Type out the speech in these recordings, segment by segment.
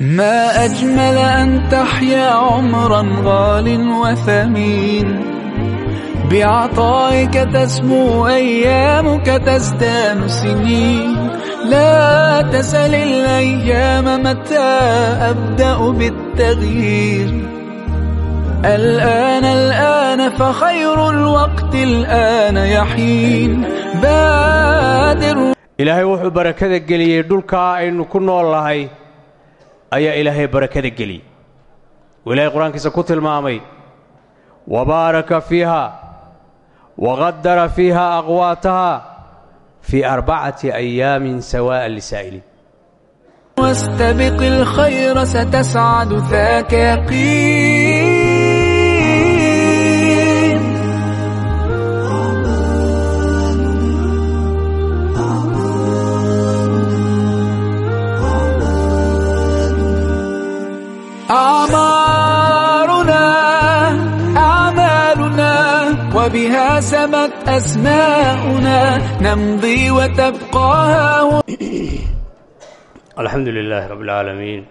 ما أجمل أن تحيا عمرا غال وثمين بعطائك تسمو أيامك تزدان سنين لا تسل الأيام متى أبدأ بالتغيير الآن الآن فخير الوقت الآن يحين بادر إلهي وحو بركة قليل دولك إنه كنا الله ayaa ilaahay barakada geliyey wuu ilaahay qur'aankiisa ku tilmaamay wabaaraka fiiha waqadara fiiha aqwaataha fii arbacati ayaamin sawaa'a lisaa'iliin واستبق الخير ستسعد ذاك يقين وبها سمت أسماؤنا نمضي وتبقى ها alxamdu lilaahi rabb اlcaalamiin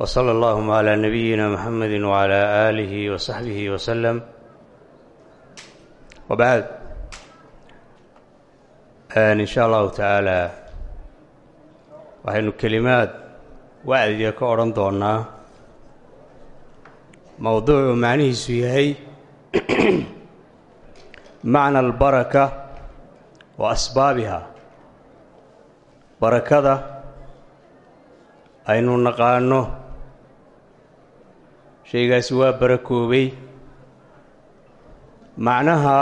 w sala allahuma calaa nabiyina muxamedi wcalaa aalihi wa saxbihi waslem wabacd in sha allahu tacaala waxaynu kelimaad wacdiga ka odhan doonnaa mowduucu macnihiisu yahay macna albaraka wa asbaabiha. Barakada aynu naqaanno shaygaasi waa barakoobay. Macnaha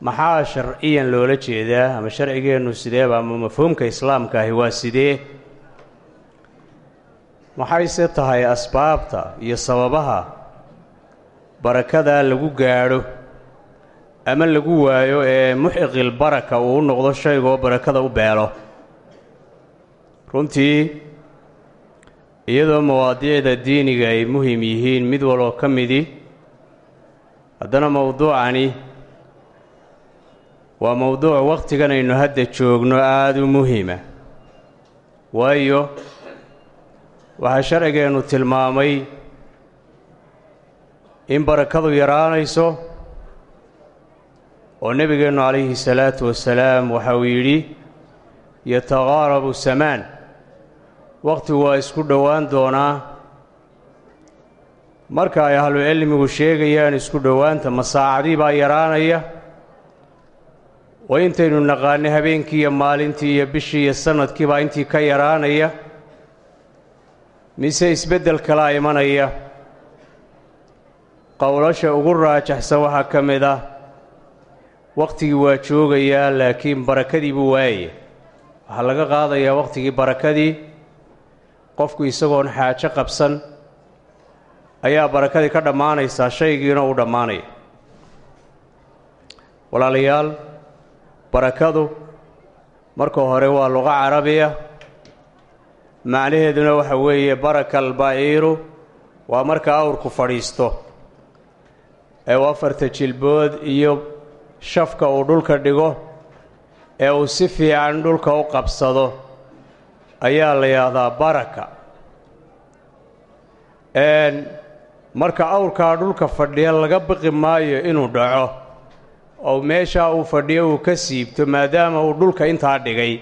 maxaa sharciyan loola jeedaa ama sharcigeennu sideeba ama mafhuumka islaamka ahi waa sidee? Maxayse tahay asbaabta iyo sababaha barakadaa lagu gaadho ama lagu waayo ee muxiqil baraka uu u noqdo shaygoo barakada u beelo. Runtii iyadoo mawaadiicda diiniga ay muhiim yihiin mid waloo ka midi haddana mowduucani waa mowduuc wakhtigan aynu hadda joogno aada u muhima. Waayo waxaa sharcigeennu tilmaamay in barakadu yaraanayso oo nebigeennu calayhi salaatu wasalaam waxa uu yidhi yataqaarabu samaan. Wakhtigu waa isku dhowaan doonaa. Marka ay ahlucilmigu sheegayaan isku dhowaanta masaacadii baa yaraanaya. Oo intaynu naqaanay habeenkii iyo maalintii iyo bishii iyo sannadkii baa intii ka yaraanaya. Mise isbeddel kalaa imanaya. Qowlasha ugu raajaxsan waxaa ka mid ah wakhtigii waa joogayaa laakiin barakadii buu waayaya waxaa laga qaadayaa wakhtigii barakadii. Qofku isagoon xaajo qabsan ayaa barakadii ka dhammaanaysaa shaygiina uu dhammaanaya. Walaalayaal barakadu marka hore waa luqa carabiya. Macnaheeduna waxa weeye baraka albaciiru waa marka awrku fadhiisto. Ee uu afarta jilbood iyo shafka uu dhulka dhigo ee uu si fiican dhulka u qabsado ayaa la yidhaahdaa baraka. Marka awrkaa dhulka fadhiya laga biqi maayo inuu dhaco oo meeshaa uu fadhiyo uu ka siibto maadaama uu dhulka intaa dhigay.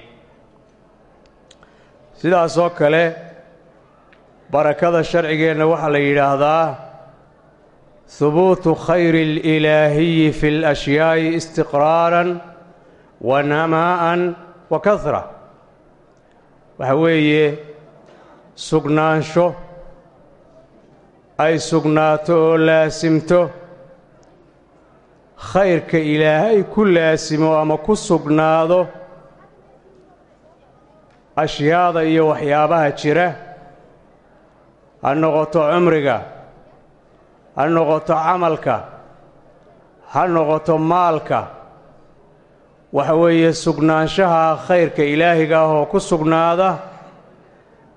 Sidaasoo kale barakada sharcigeenna waxaa la yidhaahdaa hubuutu khayri alilaahiyi fi اlashyaa'i istiqraaran wa namaa'an wa kahra waxa weeye sugnaansho ay sugnaato oo laasimto khayrka ilaahay ku laasimo ama ku sugnaado ashyaada iyo waxyaabaha jira ha noqoto cumriga ha noqoto camalka ha noqoto maalka. Waxa weeye sugnaanshaha khayrka ilaahiga ah oo ku sugnaada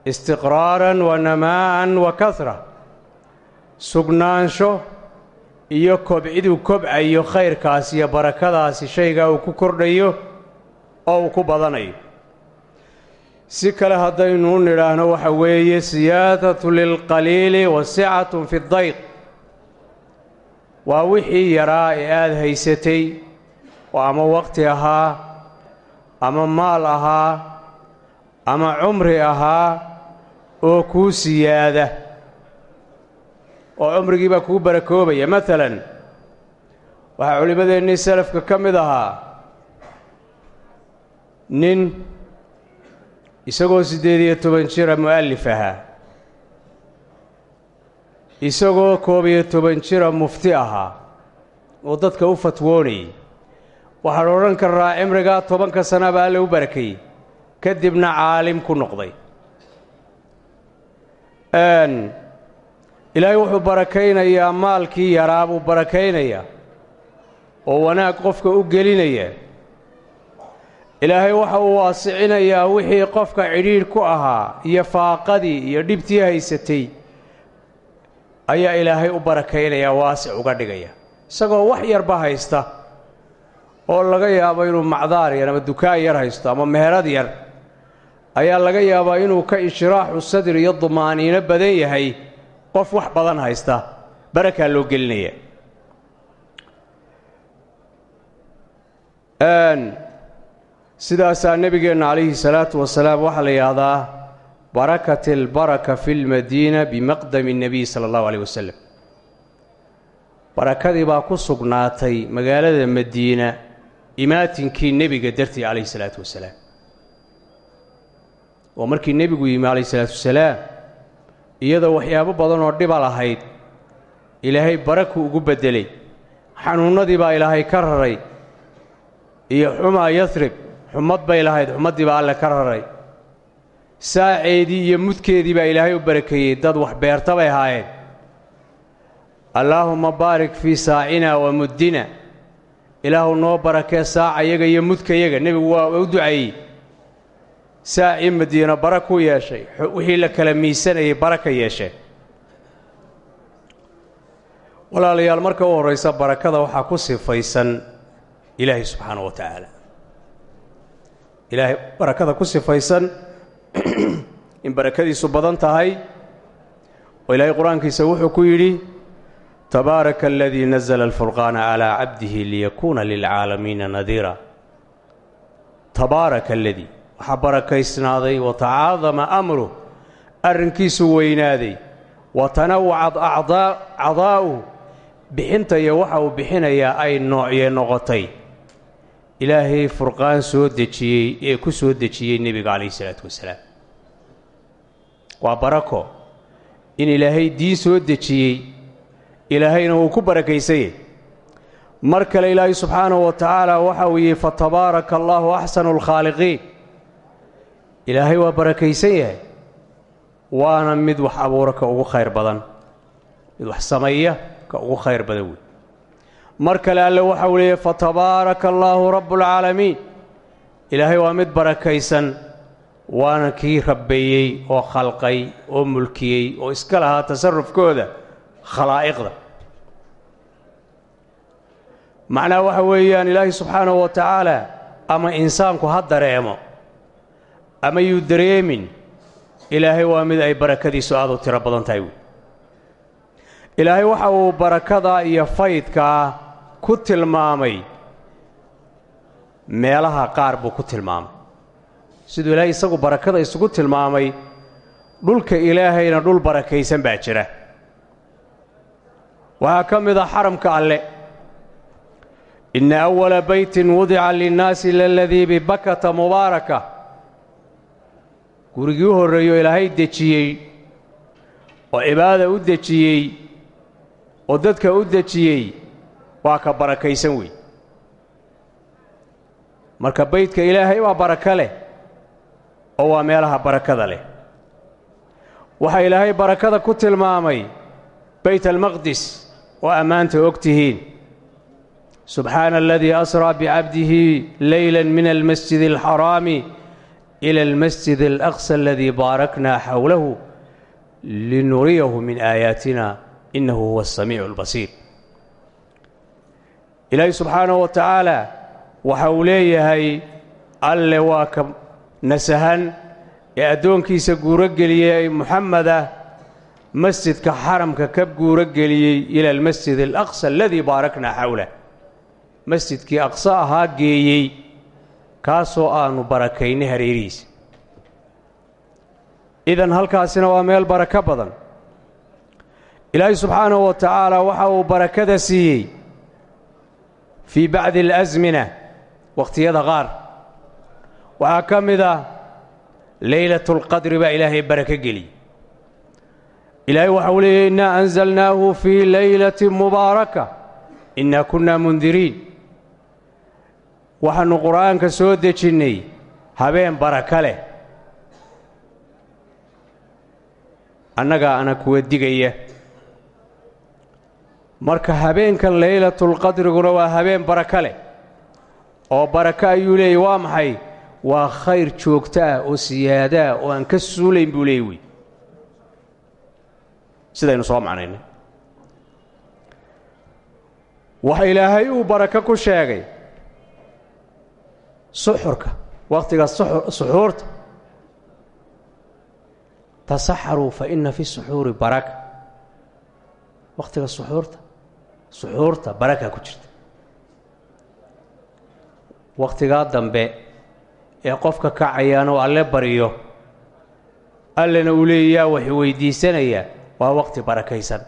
istiqraaran wa namaa'an wa kahra sugnaansho iyo kobciduu kobcayo khayrkaas iyo barakadaasi shaygaa uu ku kordhayo oo uu ku badanayo. Si kale haddaynu nidhaahno waxa weeye siyaadatu lilqaliili wa sicatun fi dayq waa wixii yaraa ee aada haysatay oo ama waqti ahaa ama maal ahaa ama cumri ahaa oo kuu siyaada. Oo cumrigii baa kuu barakoobaya. Maalan waxaa culimmadeennii salafka ka mid ahaa nin isagoo siddeed iyo toban jira mu'allif ahaa isagoo koob iyo toban jira mufti ahaa oo dadka u fatwoonayay waxaan odhan karnaa cimrigaa tobanka sana baa alle u barakeeyey kadibna caalim ku noqday. Ilaahay wuxuu barakaynayaa maalkii yaraa buu barakaynayaa oo wanaag qofka u gelinaya. Ilaahay waxa uu waasicinayaa wixii qofka cidhiidh ku ahaa iyo faaqadii iyo dhibtii haysatay ayaa ilaahay u barakaynayaa waasic uga dhigaya. Isagoo wax yarba haysta oo laga yaabo inuu macdaar yar ama dukaan yar haysto ama meherad yar ayaa laga yaabaa inuu ka inshiraaxu sadri iyo dumaaniino badan yahay qof wax badan haysta. Barakaa loo gelinaya. Sidaasaa nebigeenna calayhi salaatu wasalaam waxaa la yidhaahdaa barakat albaraka fi lmadiina bimaqdami اnnebiy sala allahu aleyh wasalam barakadii baa ku sugnaatay magaalada madiina imaatinkii nebiga dartii calayhi salaatu wasalaam. Oo markii nebigu yimi calayhi salaatu wasalaam iyadoo waxyaabo badan oo dhiba lahayd ilaahay baraku ugu beddelay xanuunnadii baa ilaahay ka raray iyo xumaa yasrib xumad bay lahayd xumaddii baa alle ka raray saaceedii iyo mudkeedii baa ilaahay u barakeeyey dad wax beerta bay ahaayeen. Allaahumma baarik fii saacina wa muddina. Ilaahu noo barakee saacayaga iyo mudkayaga nebigu waa u duceeyey saacii madiino bara ku yeeshay. Wixii la kala miisanayay baraka yeesheen. Walaalayaal marka u horraysa barakada waxaa ku sifaysan ilaahay subxaana wa tacaala ilaahay barakada ku sifaysan in barakadiisu badan tahay oo ilaahay qur'aankiisa wuxuu ku yidhi tabaaraka aladii nazla alfurqaana calaa cabdihi liyakuuna lilcaalamiina nadiira. Tabaaraka aladii waxaa barakaysnaaday wa tacaadama amruh arrinkiisu weynaaday wa tanawacad cadaa'uh bixinta iyo waxa uu bixinayaa ay noocye noqotay ilaahay furqaan soo dejiyey ee ku soo dejiyey nebiga calayhi isalaatu wasalaam. Waa barako in ilaahay diin soo dejiyey. Ilaahayna uu ku barakaysanyay mar kale ilaahay subxaanahu wa tacaala waxa uu yihi fatabaaraka allaahu axsanu alkhaaliqiin ilaahay waa barakaysan yahay. Waana mid wax abuura ka ugu khayr badan. Mid wax sameeya ka ugu khayr badan wey mar kale alle waxa uu leeyahy fatabaaraka allaahu rabbulcaalamiin ilaahay waa mid barakaysan waana kii rabbeeyey oo khalqay oo mulkiyey oo iska lahaa tasarufkooda khalaa'iqda. Macnaha waxa weeyaan ilaahay subxaanahu wa tacaala ama insaanku ha dareemo ama yuu dareemin ilaahay waa mid ay barakadiisu aad u tiro badan tahay. Ilaahay waxa uu barakadaa iyo faydkaa ku tilmaamay. Meelaha qaar buu ku tilmaamay. Siduu ilaahay isagu barakada isugu tilmaamay dhulka ilaahayna dhul barakaysan baa jira. Waxaa ka mid ah xaramka alle. Inna awala beytin wudica linnaasi laladii bibakata mubaaraka. Gurigii u horreeyo ilaahay dejiyey oo cibaada u dejiyey oo dadka u dejiyey waa ka barakaysan wey marka beydka ilaahay waa barako leh oo waa meelaha barakada leh. Waxaa ilaahay barakada ku tilmaamay beyt almaqdis oo ammaanta og tihiin. Subxaana aladii asraa bicabdihi leyla min almasjid alxaraami ila almasjid alaqsa aladii baarakna xowlahu linuriyahu min aayaatina innahu huwa asamiicu albasiir ilaahay subxaanahu wa tacaala waxa uu leeyahay alle waa ka nasahan ee addoonkiisa guuro geliyey muxameda masjidka xaramka ka guuro geliyey ila almasjid alaqsa aladii baaraknaa xawlah masjidkii aqsa ahaa geeyey kaasoo aanu barakaynay hareerihiisa. Idan halkaasina waa meel barako badan. Ilaahay subxaanahu wa tacaala waxa uu barakada siiyey fii bacdi alasmina wakhtiyada qaar. Waxaa ka mid ah leylatulqadri baa ilaahay barako geliyey ilaahay waxa uu leeyahy innaa anzalnaahu fii leylati mubaaraka innaa kunnaa mundiriin waxaannu qur'aanka soo dejinnay habeen baraka leh. Annagaa kuwa digaya marka habeenkan leylatulqadriguna waa habeen baraka leh. Oo barako ayuu leeyay waa maxay? Waa khayr joogto ah oo siyaadaa oo aan ka suulayn buu leeyay wey sidaynu soo macnaynay waxa ilaahay uu barako ku sheegay. Suxurka wakhtiga suxuurta. Tasaxaruu fa inna fi suxuuri baraka. Wakhtiga suxuurta suxuurta baraka ku jirta. Wakhtigaa dambe ee qofka kacayaana uu alle baryo allena uu leeya yaa wax weydiisanayaa waa wakhti barakaysan.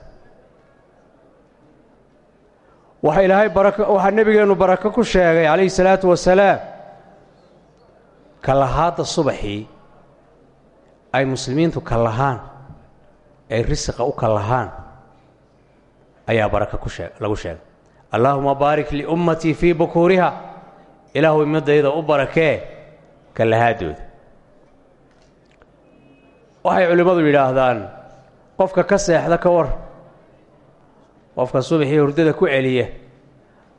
Waxa ilaahay barako waxaa nebigeennu barako ku sheegay calayhi salaatu wasalaam kalahaadda subaxii ay muslimiintu kallahaan ay risiqa u kallahaan ayaa shee lagu sheegay. Allaahuma baarik liummatii fii bukuuriha. Ilaahu ummaddayda u barakee kallahaadooda waxay culimmadu yidhaahdaan qofka ka seexda ka war qofka subaxii hurdada ku celiya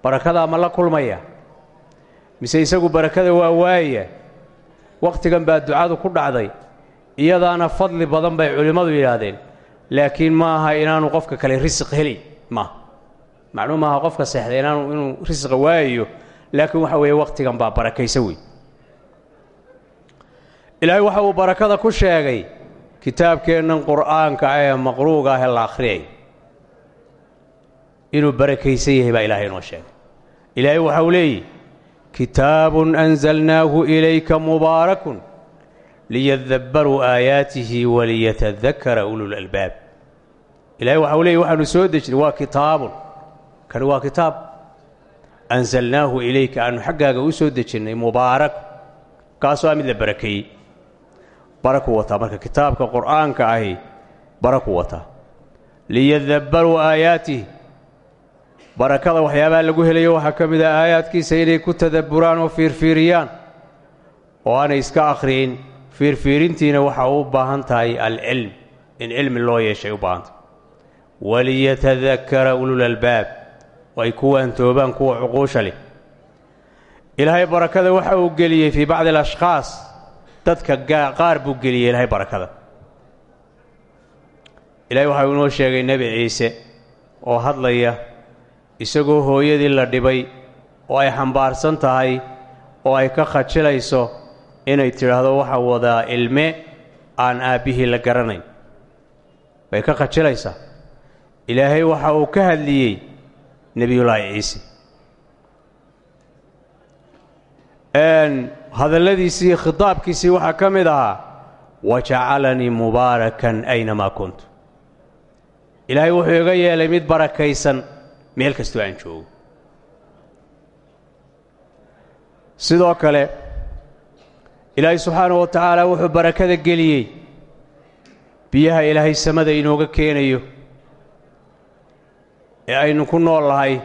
barakadaa ma la kulmaya? Mise isagu barakada waa waaya wakhtigan baa ducadu ku dhacday. Iyadaana fadli badan bay culimmadu yidhaahdeen laakiin ma aha inaanu qofka kale risiq heli maaha macnuu maaha qofka seexda inuu risiqa waayayo laakiin waxa weeye wakhtigan baa barakaysa wey ilaahay waxa uu barakada ku sheegay kitaabkeennan qur'aanka ah ee maqruuga ah ee la akhriyay. Inuu barakaysan yahay baa ilaahay inoo sheegay. Ilaahay waxa uu leeyihi kitaabun anzalnaahu ilayka mubaarakun liyadabbaruu aayaatihi waliyatadakara ululalbaab ilahay waxa uu leeyahy waxaanu soo dejinay waa kitaabun. Kani waa kitaab? Anzalnaahu ilayka aanu xaggaaga u soo dejinnay mubaarak. Kaasoo ah mid la barakeeyey baraku wataa marka kitaabka qur'aanka ahi baraku wataa. Liyadabbaruu aayaatihi. Barakada waxyaabaha lagu helayo waxaa ka mid ah aayaadkiisa inay ku tadabburaan oo fiirfiiriyaan oo aanay iska akhriyin. Fiirfiirintiina waxa u baahan tahay alcilm in cilmi loo yeeshay u baahan tahay waliyatadakara ululalbaab oo ay ku waantoobaan kuwa cuquusha leh ilaahay barakada waxa uu geliyey fii bacdi alashkhaas dadka qaar buu geliyey ilaahay barakada ilahay waxa uu inoo sheegay nebi ciise oo hadlaya isagoo hooyadii la dhibay oo ay xambaarsan tahay oo ay ka khajilayso inay tidhaahdo waxa wadaa ilme aan aabbihii la garanayn bay ka khajilaysaa ilaahay waxa uu ka hadliyey nebiyullaahi ciise. Hadalladiisii khitaabkiisii waxaa ka mid ahaa wajacalanii mubaarakan aynamaa kuntu. Ilaahay wuxuu iga yeelay mid barakaysan meel kastoo aan joogo. Sidoo kale ilaahay subxaanahu wa tacaala wuxuu barakada geliyey. Biyaha ilaahay samada inooga keenayo ee aynu ku nool lahay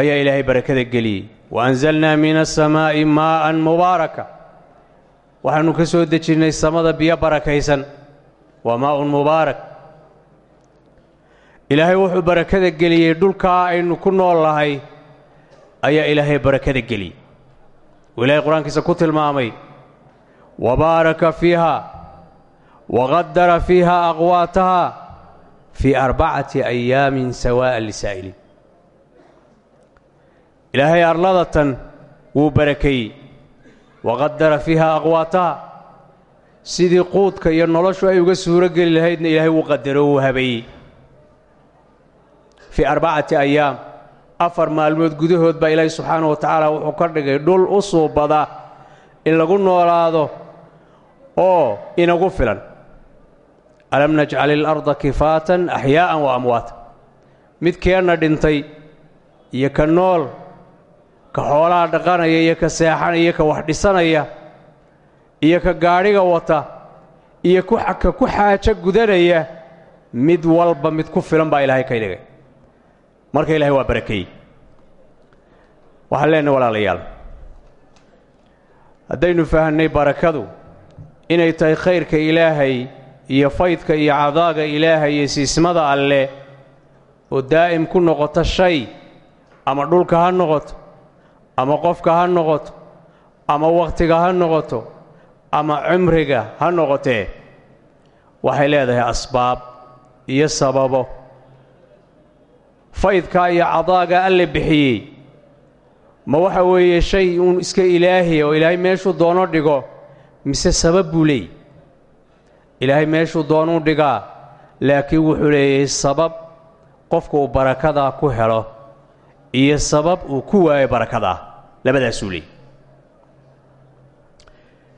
ayaa ilaahay barakada geliyey. Wa anzalnaa min asamaa'i maa'an mubaaraka. Waxaannu ka soo dejinnay samada biyo barakaysan. Waa maa'un mubaarak. Ilaahay wuxuu barakada geliyey dhulkaa aynu ku nool lahay ayaa ilaahay barakada geliyey. Uu ilaahay qur'aankiisa ku tilmaamay wabaaraka fiiha waqadara fiiha aqwaataha fii arbacati ayaamin sawaa'a lisaa'iliin ilaahay arladatan wuu barakeeyey waqadara fiiha aqwaataha sidii quudka iyo noloshu ay uga suuro geli lahaydna ilaahay wuu qadaro wuu habeeyey fii arbacati ayaam afar maalmood gudahood baa ilaahay subxaanahu wa tacaala wuxuu ka dhigay dhul u suubada in lagu noolaado oo inagu filan alam najcal ilarda kifaatan axyaa'an wa amwaata midkeenna dhintay iyo ka nool ka xoolaha dhaqanaya iyo ka seexanaya ka wax dhisanaya iyo ka gaadhiga wata iyo ka ku xaajo gudanaya mid walba mid ku filan baa ilaahay ka dhigay marka ilahay waa barakeeyey waxaan leenahay walaalayaal haddaynu fahamnay barakadu inay tahay khayrka ilaahay iyo faydka iyo cadaaga ilaahay iyo siismada alle oo daa'im ku noqoto shay ama dhulka ha noqoto ama qofka ha noqoto ama wakhtiga ha noqoto ama cimriga ha noqotee waxay leedahay asbaab iyo sababo. Faydka iyo cadaaga alle bixiyey ma waxa weeye shay uun iska ilaahiya oo ilaahay meeshuu doono dhigo mise sabab buu leeyay ilaahay meeshuu doonuu dhigaa laakiin wuxuu leeyahay sabab qofku uu barakadaa ku helo iyo sabab uu ku waayo barakadaa. Labadaasuu leeyay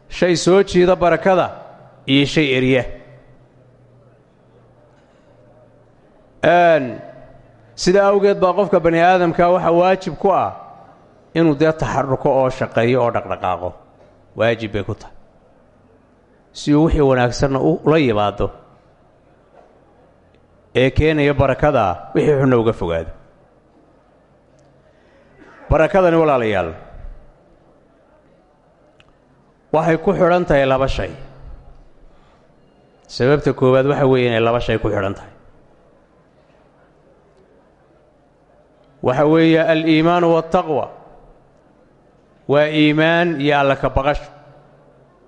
shay soo jiida barakada iyo shay erya sida awgeed baa qofka bani aadamka waxaa waajib ku ah inuu dee taxaruko oo shaqeeyo oo dhaqdhaqaaqo. Waajib bay ku tahay si uu wixii wanaagsanna ula yimaado ee keenaya barakadaa wixii xunna uga fogaado. Barakadani walaalayaal waxay ku xidhan tahay laba shay. Sababta koowaad waxa weeye inay laba shay ku xidhan tahay. Waxa weeye aliimaanu waataqwa waa iimaan iyo alla ka baqasho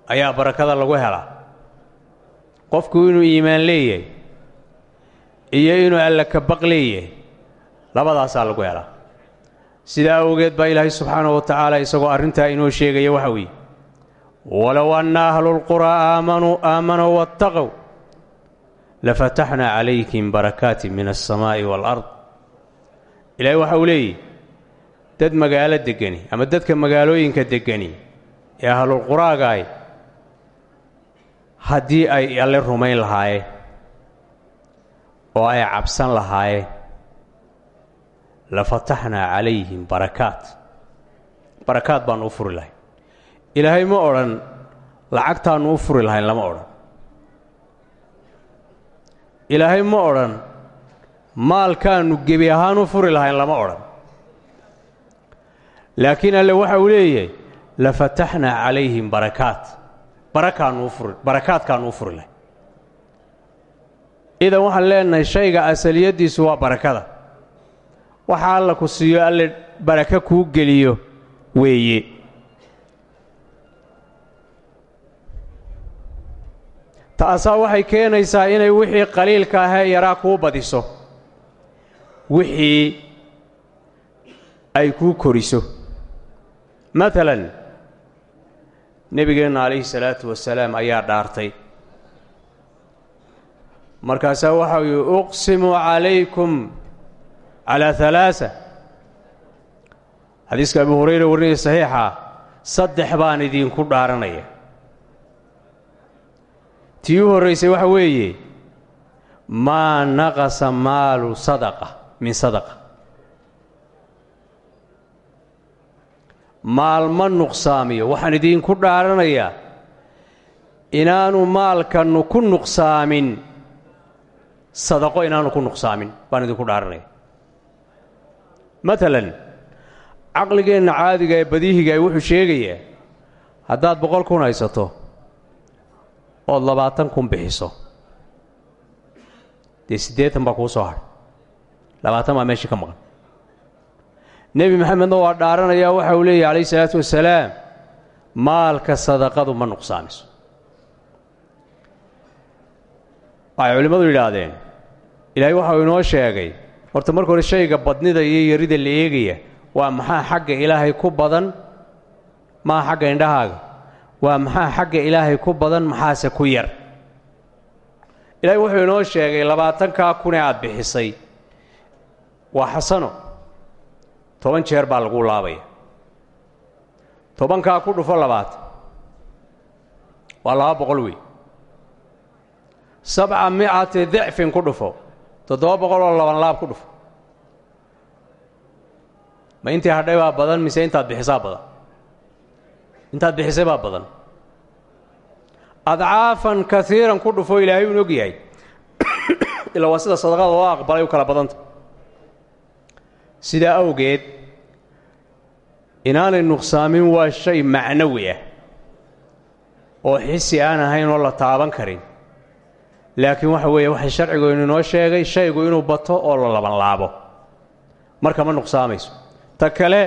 ayaa barakada lagu helaa. Qofku inuu iimaan leeyahay iyo inuu alla ka baq leeyahay labadaasaa lagu helaa. Sidaa awgeed baa ilaahay subxaanahu wa tacaala isagoo arrintaa inoo sheegaya waxa weeye. Walow anna ahlulquraa aamanuu aamanuu waataqow lafataxnaa calayhim barakaatin min alsamaa'i waalard ilaahay waxa uu leeyahy dad magaalo degani ama dadka magaalooyinka degani ee ahlulquraagaay haddii ay alle rumayn lahaayeen oo ay cabsan lahaayeen la fataxnaa calayhim barakaat. Barakaad baannu u furi lahay. Ilaahay ma odhan lacagtaannu u furi lahayn lama odhan. Ilaahay ma odhan maalkaannu gebi ahaan u furi lahayn lama odhan. Laakiin alle waxa uu leeyahay la fataxnaa calayhim barakaat barakaannu u furi barakaadkaannu u furi lahay idan waxaan leenahay shayga asaliyaddiisu waa barakada. Waxa alla ku siiyo alle baraka kuu geliyo weeye. Taasaa waxay keenaysaa inay wixii qaliilka ahee yaraa kuu badiso. Wixii ay kuu koriso. Maalan nebigeenna calayhi salaatu wasalaam ayaa dhaartay. Markaasaa waxa yihi uqsimu calaykum calaa halaasa xadiiska abu hurayra warinaya saxiixa saddex baan idinku dhaaranaya. Tii u horraysay waxa weeye maa naqasa maalu sadaqa min sadaqa maal ma nuqsaamiyo. Waxaan idinku dhaaranayaa inaanu maalkannu ku nuqsaamin. Sadaqo inaanu ku nuqsaamin baan idinku dhaaranaya maalan caqligeenna caadiga ee badiihiga wuxuu sheegayaa haddaad boqol kun haysato ood labaatan kun bixiso. Dee siddeetan baa kuu soo hadhay labaatan baa meeshii ka maqan nebi maxamedna waa dhaaranayaa waxa uu leeyahy calayhi salaatu wasalaam maalka sadaqadu ma nuqsaamiso waxay culimmadu yidhaahdeen ilaahay waxa uu inoo sheegay horta marka hore shayga badnida iyo yarida la eegaya waa maxaa xagga ilaahay ku badan maa xagga indhahaaga? Waa maxaa xagga ilaahay ku badan maxaase ku yar? Ilaahay wuxuu inoo sheegay labaatankaa kun ee aad bixisay. Waa xasano toban jeer baa lagu laabaya tobankaa ku dhufo labaatan waa laba boqol wey sabca micati dicfin ku dhufo. Toddoba boqol oo laban laab ku dhufo. Ma intii hadhay baa badan mise intaad bixisaa badan? Intaad bixisay baa badan. Adcaafan kaiiran ku dhufo ilaahay uun og yahay ilaa waa sida sadaqada loo aqbalay u kala badanta sidaa awgeed inaanay nuqsaamin waa shay macnawi ah oo xisi aan ahayn oo la taaban karin. Laakiin waxa weeye waxay sharcigooynu inoo sheegay shaygu inuu bato oo la labanlaabo marka ma nuqsaamayso ta kale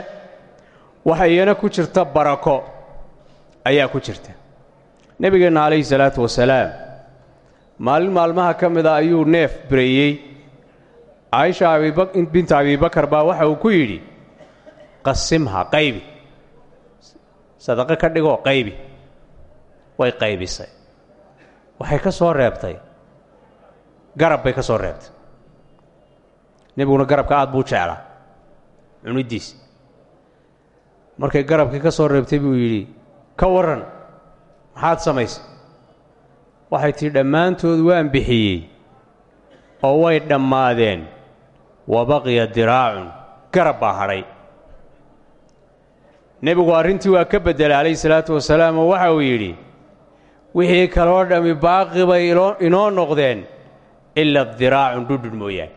waxa iyana ku jirta barako ayaa ku jirta. Nebigeenna calayhi salaatu wasalaam maalin maalmaha ka mida ayuu neef bireeyey caaisha binta abibakar baa waxa uu ku yidhi qasimha qaybi. Sadaqo ka dhigoo qaybi. Way qaybisay. Waxay ka soo reebtay. Garab bay ka soo reebtay. Nebiguna garabka aad buu jeclaa cuniddiis markay garabkii ka soo reebtay buu yidhi ka warran maxaad samaysay? Waxay tihi dhammaantood waan bixiyey oo way dhammaadeen wa baqiya diraacun garab baa hadhay. Nebigu arrintii waa ka beddelay calayhi salaatu wasalaam oo waxa uu yidhi wixii kaloo dhammi baaqi bay inoo noqdeen ila diraacun dhudhudh mooyaane.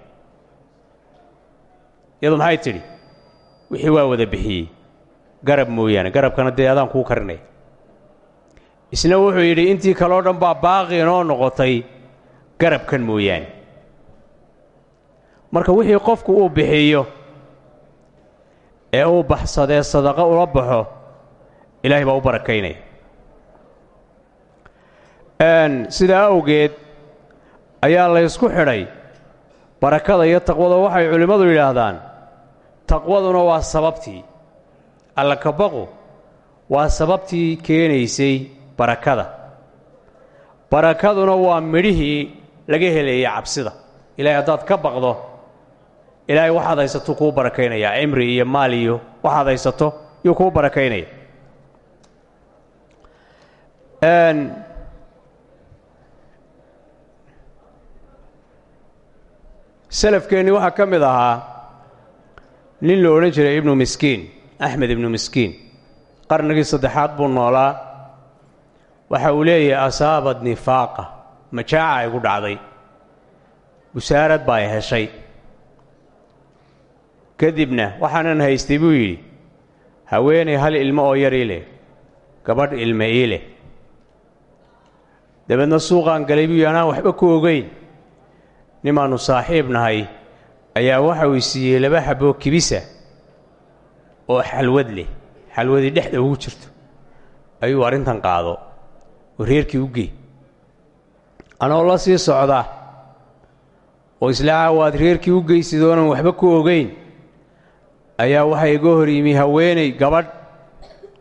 Iyadu maxay tidhi? Wixii waa wada bixiyey. Garab mooyaane garabkana dee adaan kuu karinaya isna wuxuu yidhi intii kaloo dhan baa baaqi inoo noqotay garabkan mooyaane marka wixii qofku uu bixiyo ee uu baxsadee sadaqo ula baxo ilaahay baa u barakaynaya. Sidaa awgeed ayaa laysku xidhay barakada iyo taqwada. Waxay culimmadu yidhaahdaan taqwaduna waa sababtii. Alla kabaqu waa sababtii keenaysay barakada. Barakaduna waa midhihii laga helayay cabsida. Ilaahay haddaad ka baqdo ilaahay waxaad haysato kuu barakaynayaa cimri iyo maal iyo waxaad haysato yuu kuu barakaynaya. Salafkeennii waxaa ka mid ahaa nin la odhan jiray ibnu miskiin axmed ibnu miskiin. Qarnigii saddexaad buu noolaa. Waxa uu leeyahay asaabad nifaaqa. Majaaca igu dhacday. Busaarad baa i heshay kadibna waxaanan haystay buu yidhi haweenay hal ilmo oo yar leh gabadh ilme ii leh. Dabeedna suuqaan galay buu yidhi waxba ku ogeyn nimaannu saaxiib nahay ayaa waxa uu siiyey laba xaboo kibisa oo xalwad leh xalwadii dhexda ugu jirto ayuu arrintan qaado oo reerkii u gey anoo la sii socda oo isla caawaad reerkii u geysid oonan waxba ku ogeyn ayaa waxaa iga hor yimi haweenay gabadh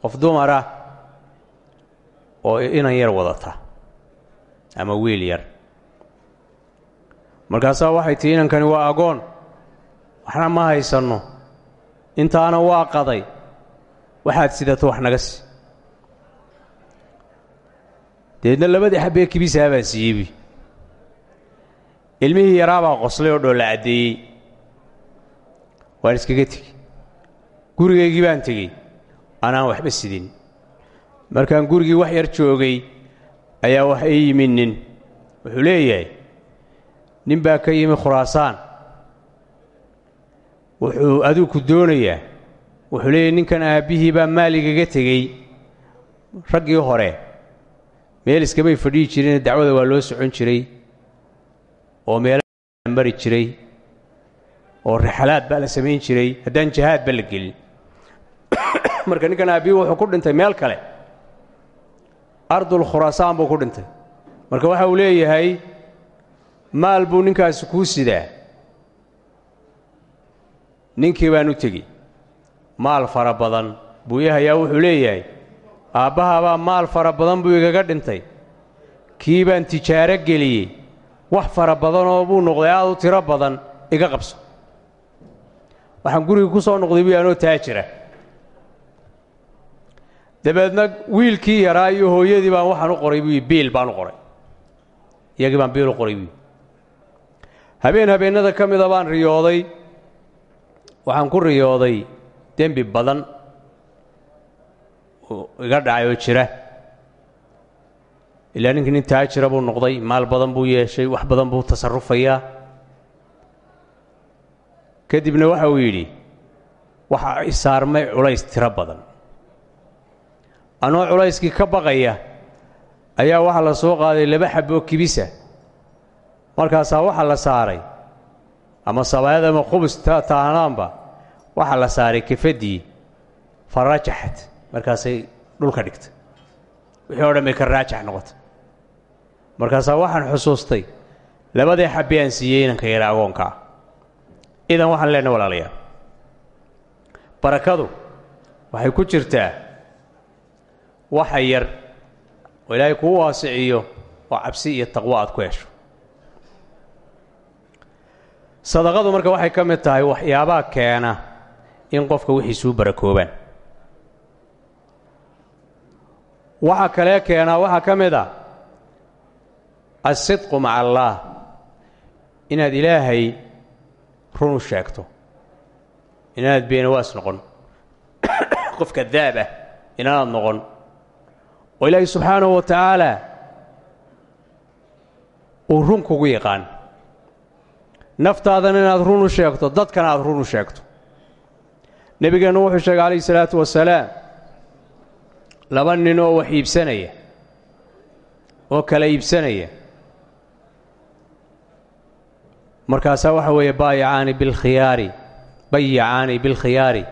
qof dumara oo inan yar wadata ama wiil yar. Markaasaa waxay tihi inankani waa agoon. Waxna ma haysanno. Intaana waa qaday. Waxaad sidato wax naga si. Deedna labadii xabbee kibisaa baan siiyebi ilmihii yaraabaa qoslay oo dhoolla caddeeyey waan iskaga tegey gurigaygii baan tegey anaan waxba sidin. Markaan gurigii wax yar joogay ayaa wax ii yimi nin wuxuu leeyahay nin baa ka yimi khuraasaan. Wuxuu adigu doonayaa wuxuu leeyahy ninkan aabbihii baa maaligaga tegey raggii hore. Meel iskamay fadhihi jireen dacwada waa loo socon jiray oo meela mari jiray oo rixalaad baa la samayn jiray haddaan jihaadba la gelin marka ninkan aabbihi wuxuu ku dhintay meel kale. Ardul khuraasaan buu ku dhintay. Marka waxa uu leeyahay maal buu ninkaasi kuu sidaa. Ninkii baan u tegi. Maal fara badan buu yahayaa wuxuu leeyahay. Aabbahabaa maal fara badan buu igaga dhintay. Kii baan tijaaro geliyey wax fara badanoo buu noqday aad u tiro badan iga qabso. Waxaan guriga ku soo noqday buu anoo taajira dabeedna wiilkii yaraa iyo hooyadii baan waxaan u qoray buu biil baan u qoray. Iyagii baan biil u qoray buu habeen habeennada ka mida baan riyooday. Waxaan ku riyooday dembi badan iga dhacay oo jira. Ilaa ninkii nin taajira buu noqday maal badan buu yeeshay wax badan buu tasarufayaa kadibna waxa uu yidhi waxa isaarmay culays tiro badan anoo culayskii ka baqaya ayaa waxaa la soo qaaday laba xaboo kibisa. Markaasaa waxaa la saaray ama sabaayad ama khubus taahnaanba waxaa la saaray kefaddii fa rajaxat markaasay dhulka dhigtay. Wixii o dhan bay ka raajax noqotay. Markaasaa waxaan xusuustay labadii xabbi aan siiyey inanka yara agoonka. Idan waxaan leenahay walaalayaal barakadu waxay ku jirtaa waxa yar oo ilaahay kuu waasiciyo oo cabsi iyo taqwo aad ku hesho. Sadaqadu marka waxay ka mid tahay waxyaabaha keena in qofka wixiisuu barakoobaan. Waxa kalee keenaa waxaa ka mid a alsidqu maca allaah inaad ilaahay run u sheegto inaanad beenawaas noqon qof kadaab ah inaanad noqon oo ilaahay subxaanahu wa tacaala uu run kugu yaqaan. Naftaadana inaad run u sheegto dadkana aad run u sheegto. Nebigeennu wuxuu sheegay calayhi salaatu wasalaam laba nin oo wax iibsanaya oo kala iibsanaya. Markaasaa waxa weeye baayacaani bilkhiyaari bayacaani bilkhiyaari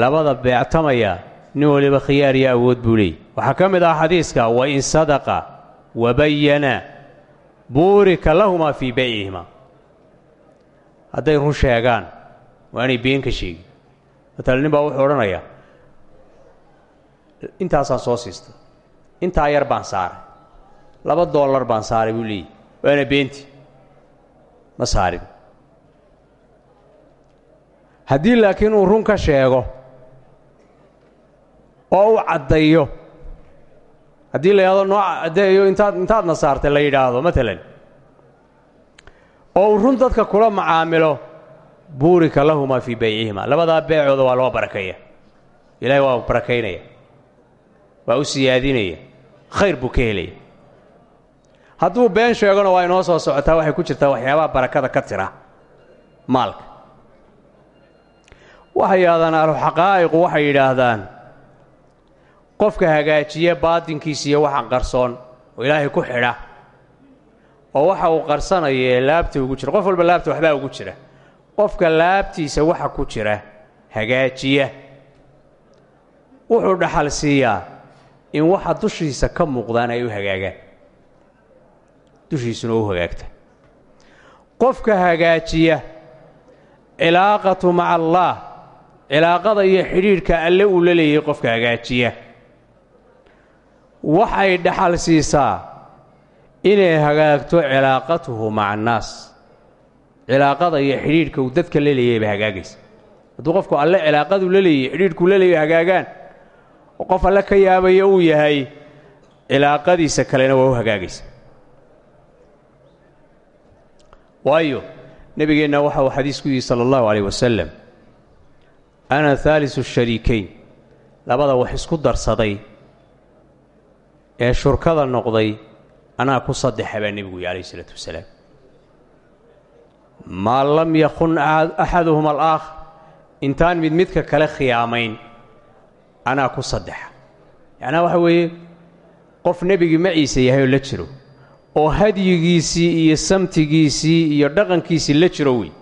labada beectamaya nin waliba khiyaar iyo awood buu leeyay waxaa ka mid ah xadiiska wain sadaqa wabayana buurika lahumaa fii baycihimaa hadday run sheegaan waa inay been ka sheegin matala nin baa wuxuu odhanayaa intaasaan soo siistay intaa yar baan saaray laba dollar baan saaray buu leeyahy waana beenti ma saarin haddii laakiin uu run ka sheego oo u caddayo haddii la yidhahdo noo caddeeyo intaad intaadna saartay la yidhaahdo maalan oo uu run dadka kula macaamilo buurika lahumaa fii baycihima labadaa beecooda waa loo barakeeya ilaahay waa barakaynaya. Waa u siyaadinaya. Khayr buu ka helaya. Hadduu been sheegona waa inoo soo socotaa waxay ku jirtaa waxyaabaha barakada ka tira maalka. Waxay yidhahdaan ahluxaqaa'iqu waxay yidhaahdaan qofka hagaajiya baadinkiisa iyo waxa qarsoon oo ilaahay ku xidha oo waxa uu qarsanaya ee laabta ugu jira. Qof walba laabta waxbaa ugu jira. Qofka laabtiisa waxa ku jira hagaajiya wuxuu dhaxal siiyaa in waxa dushiisa ka muuqdaan ay u hagaagaan. Dushiisuna u hagaagta. Qofka hagaajiya cilaaqatu maca allaah cilaaqada iyo xidhiidhka alle uu la leeyay qofka hagaajiya waxay dhaxal siisaa inay hagaagto cilaaqatuhu maca annaas. Cilaaqada iyo xidhiidhka uu dadka la leeyay ba hagaagaysa hadduu qofku alle cilaaqadu la leeyay xidhiidhkuu la leeyay hagaagaan. Oo qof alle ka yaabaya uu yahay cilaaqadiisa kalena waa u hagaagaysa waayo nebigeenna waxa uu xadiis ku yihi sala allahu calayh wasalam ana haalisu shariikayn. Labada wax isku darsaday ee shurkada noqday anaa ku saddexa baa nebigu yihi calayh isalaatu wasalaam. Maa lam yakun axaduhuma alaakhar intaan mid midka kale khiyaamayn anaa ku saddexa yacnaa waxa weeye qof nebigii maciise yahay oo la jiro oo hadyigiisii iyo samtigiisii iyo dhaqankiisii la jiro wey.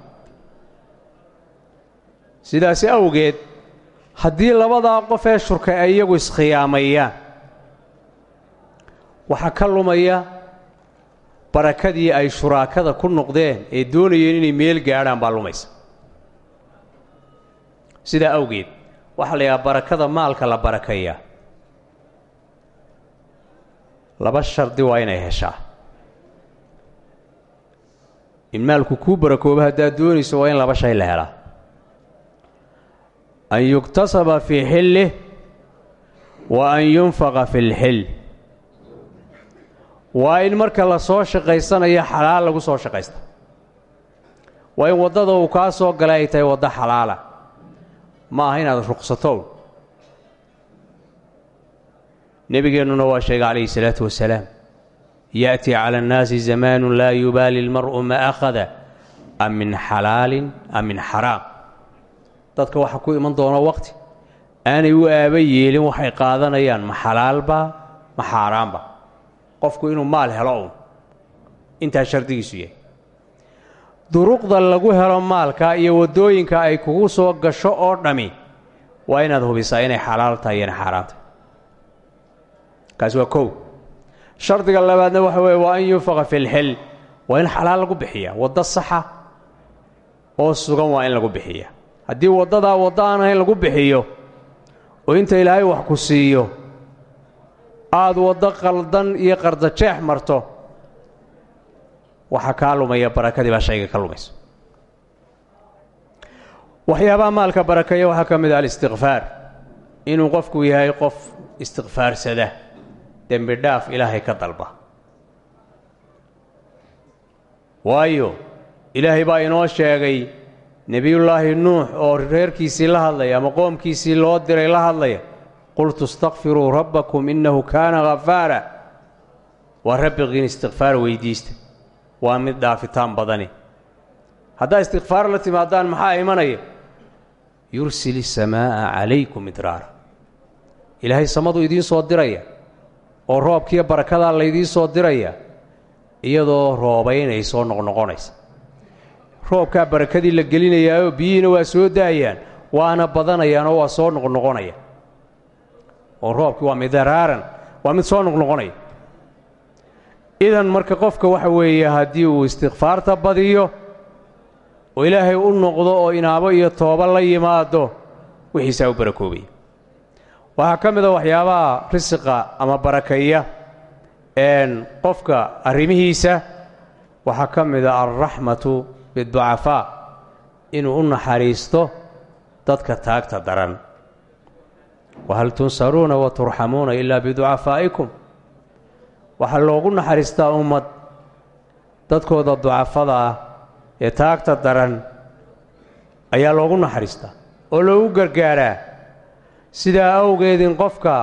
Sidaasi awgeed haddii labadaa qof ee shurka ay iyagu iskhiyaamayaan waxaa ka lumaya barakadii ay shuraakada ku noqdeen ee doonayeen inay meel gaadhaan baa lumaysa. Sidaa awgeed waxaa la yidhaha barakada maalka la barakeeyaa laba shardi waa inay heshaa. In maalku kuu barakoobo haddaad doonayso waa in laba shay la helaa. An yuktasaba fii xillih wa an yunfaqa fi lxill waa in marka la soo shaqaysanayo xalaal lagu soo shaqaysta. Waa in waddada uu kaa soo galay ay tahay waddo xalaala ma aha inaad ruqsatow. Nebigeennuna waa sheegay calayhi salaatu wasalaam ya'tii cala annaasi zamaanu laa yubaali almar'u ma akhada am min xalaalin am min xaraam. Dadka waxaa ku iman doona waqti. Aanay u aaba yeelin waxay qaadanayaan ma xalaalba ma xaaraanba qofku inuu maal helo uun intaa shardigiisu yahay. Duruqda lagu helo maalka iyo waddooyinka ay kugu soo gasho oo dhammi waa inaad hubisaa inay xalaal tahay iyona xaaraan tahay. Kaasi waa kow. Shardiga labaadna waxa weeye waa an yunfaqa fi lxil waa in xalaal lagu bixiyaa waddo saxa oo sugan waa in lagu bixiyaa haddii waddadaa waddo aan ahayn lagu bixiyo oo inta ilaahay wax ku siiyo aad waddo qaldan iyo qardajeex marto waxaa kaa lumaya barakadii baa shayga ka lumaysa. Waxyaabaha maalka barakeeya waxaa ka mid ah alistikfaar inuu qofku yahay qof istikfaarsada dembi dhaaf ilaahay ka dalba. Waayo ilaahay baa inoo sheegay nebiyullaahi nuux oo reerkiisii la hadlaya ama qoomkiisii loo diray la hadlaya qultu istakfiruu rabbakum innahu kaana ghafaara. Waa rabbigiin istikfaar weydiista waa mid dhaafitaan badani. Haddaa istikfaar la timaadaan maxaa imanaya? Yursil isamaa'a calaykum idraara ilaahay samadu idiin soo diraya oo roobkiiyo barakadaa laydiin soo diraya iyadoo roobaynay soo noqnoqonaysa. Roobkaa barakadii la gelinayaayoo biyihiina waa soo daayaan waana badanayaan oo waa soo noqnoqonaya oo roobkii waa midaraaran waa mid soo noqnoqonaya idan marka qofka waxa weeye haddii uu istikfaarta badiyo oo ilaahay u noqdo oo inaabo iyo tooba la yimaado wixiisaa u barakoobaya. Waxaa ka mid a waxyaabaha risiqa ama barakeeya een qofka arrimihiisa. Waxaa ka mid a alraxmatu biducafaa inuu u naxariisto dadka taagta daran wahal tunsaruuna wa turxamuuna ilaa biducafaa'ikum waxaa loogu naxariistaa ummad dadkooda ducafada ah ee taagta daran ayaa loogu naxariistaa oo loogu gargaaraa sidaa awgeed in qofka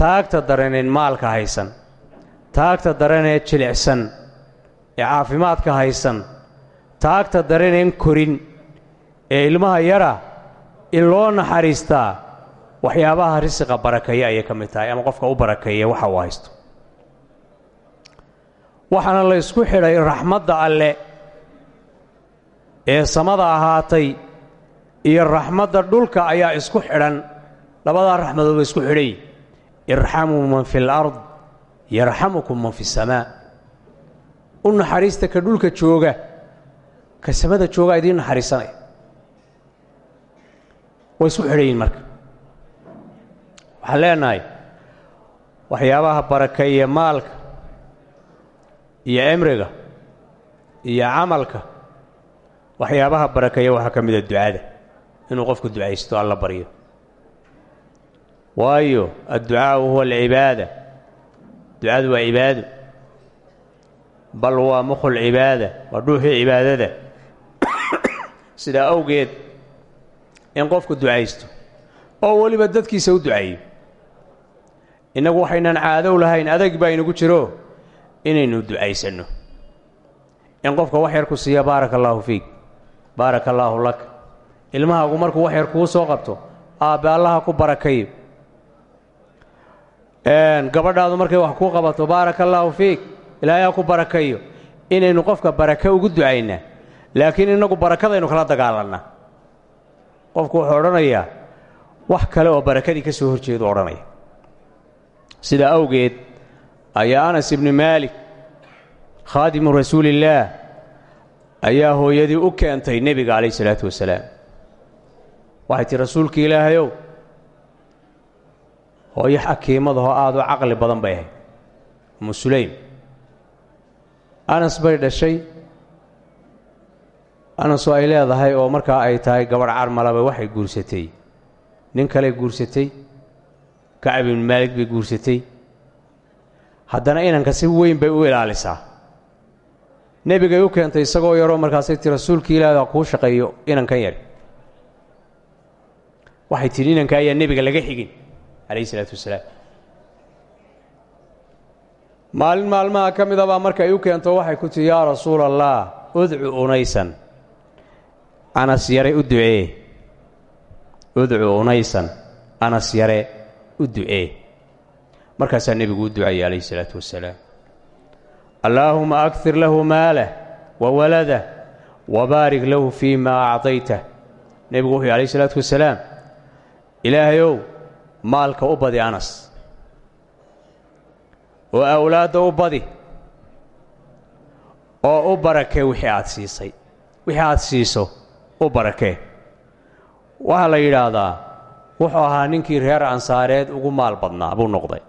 taagta daraneen maalka haysan taagta daranee jilicsan ee caafimaadka haysan taagta daraneen korin ee ilmaha yara in loo naxariistaa waxyaabaha risiqa barakeeya ayay ka mid tahay ama qofka u barakeeya waxa uu haysto. Waxaana la ysku xidhay raxmadda alle ee samada ahaatay iyo raxmadda dhulka ayaa isku xidhan. Labadaa raxmadood ba isku xidhay. Irxamuu man fi alard yarxamukum man fi samaa. U naxariista ka dhulka jooga ka samada joogaa idiin naxariisanaya way isku xidhayiin marka waxaan leenahay waxyaabaha barakeeya maalka iyo emriga iyo camalka waxyaabaha barakeeya waxaa ka mida ducada. Inuu qofku ducaysto alla baryo. Waayo adducaau huwa alcibaada ducadu waa cibaado bal waa mukhul cibaada waa dhuuxii cibaadada sidaa awgeed in qofku ducaysto oo weliba dadkiisa u ducaeyo innagu waxaynan caadow lahayn adag baa inagu jiro. Inaynu ducaysanno in qofka wax yar ku siiya baaraka allaahu fiik. Baaraka allaahu lak. Ilmahaagu markuu wax yar kuu soo qabto aabbe allaha ku barakayo gabadhaadu markay wax kuu qabato baaraka allaahu fiik. Ilaahay ha ku barakayo. Inaynu qofka barake ugu ducaynaa laakiin innagu barakadaynu kala dagaalannaa qofku wuxuu odhanayaa wax kale oo barakadii ka soo horjeedu odhanaya sidaa awgeed ayaa anas ibni maalik khaadimu rasuuliillaah ayaa hooyadii u keentay nebiga calayh isalaatu wasalaam. Waxay tihi rasuulka ilaahayow hooyo xakiimadahoo aada u caqli badan bay ahayd. Umu anas bay dhashay anasoo ay leedahay oo markaa ay tahay gabadh carmalaba waxay guursatay. Nin kaley guursatay kacab ibnu maalig bay guursatay. Haddana inanka si weyn bay u ilaalisaa. Nebigay u keentay isagoo yaroo markaasay ti rasuulkii ilaahi baa kuu shaqeeyo inankan yari waxay tidhi inanka ayaa nebiga laga xigin calayhi isalaatu wasalaam. Maalin maalmaha ka mida baa marka ay u keento waxay ku tihi yaa rasuula allah udcu unaysan. Anas yare u ducee unaysan anas yare u ducee markaasaa nebigu u duceeyey calayhi isalaatu wasalaam allaahuma akir lahu maalah wa waladah wabaarik lahu fii maa acdaytah nebigu wuxuu alayh isalaatu wasalaam ilaahayow maalka u badi anas. Oo awlaadda u badi. Oo u barakee wixii aad siisay. Wixii aad siiso u barakee waxaa la yidhaahdaa wuxuu ahaa ninkii reer ansaareed ugu maal badnaa buu noqday.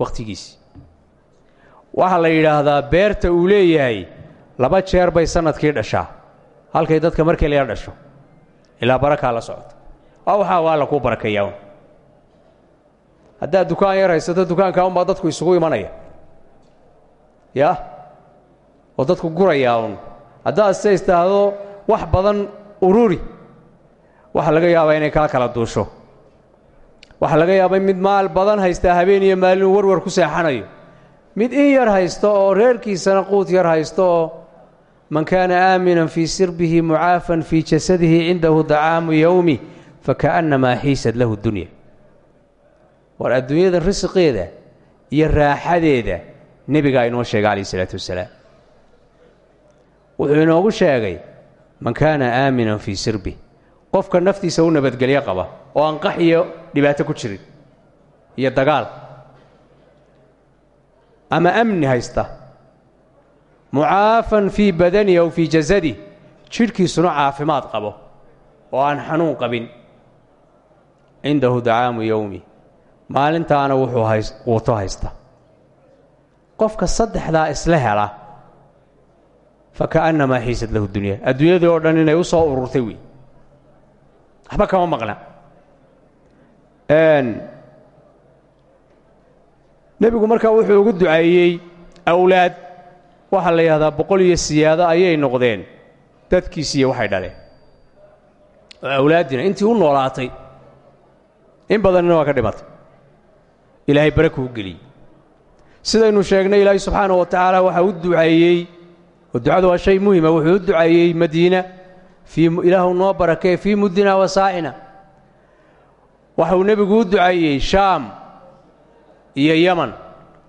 Wakhtigiisii waxaa la yidhaahdaa beerta uu leeyahay laba jeer bay sannadkii dhashaa. Halkay dadka markii laga dhasho ilaa barakaa la socota. Waa waxaa waa la kuu barakeeyaa haddaad dukaan yar haysato dukaankaa unbaa dadku isugu imanaya. Yaa oo dadku gurayaa un. Haddaad istaahdo wax badan ururi waxaa laga yaabaa inay kaa kala duusho. Waxaa laga yaabaa mid maal badan haystaa habeen iyo maalinu warwar ku seexanayo. Mid in yar haysto oo reerkiisana quud yar haysto oo man kaana aaminan fii sirbihi mucaafan fii jasadihi cindahu dacaamu yowmi fakaannamaa xiisad lahu dunya. War adduunyada risiqeeda iyo raaxadeeda nebigaa inoo sheegay calayh isalaatu wasalaam. Wuxuu inoogu sheegay man kaana aaminan fii sirbi qofka naftiisa u nabadgelyo qaba oo aan qax iyo dhibaato ku jirin iyo dagaal ama amni haysta mucaafan fii badani aw fii jasadi jidhkiisuna caafimaad qabo oo aan xanuun qabin. Cindahu dacaamu yowmi maalintaana wuxuu quuto haysta. Qofka saddexdaa isla hela fakaannamaa xiisad lahu dunya. Adduunyadii oo dhan inay u soo ururtay wey waxba kama maqna nebigu markaa wuxuu ugu duceeyey awlaad waxaa la yidhahdaa boqol iyo siyaado ayay noqdeen. Dadkiisiiyo waxay dhaleen. Oo awlaaddiina intii u noolaatay in badanina waa ka dhimatay. Ilaahay bare kuu geliyey sidaynu sheegnay ilaahay subxaana wa tacaala waxaa u duceeyey oo ducadu waa shay muhima wuxuu u duceeyey madiina fii ilaahu noo barakee fii muddina wa saa'ina. Waxauu nebigu u duceeyey shaam iyo yaman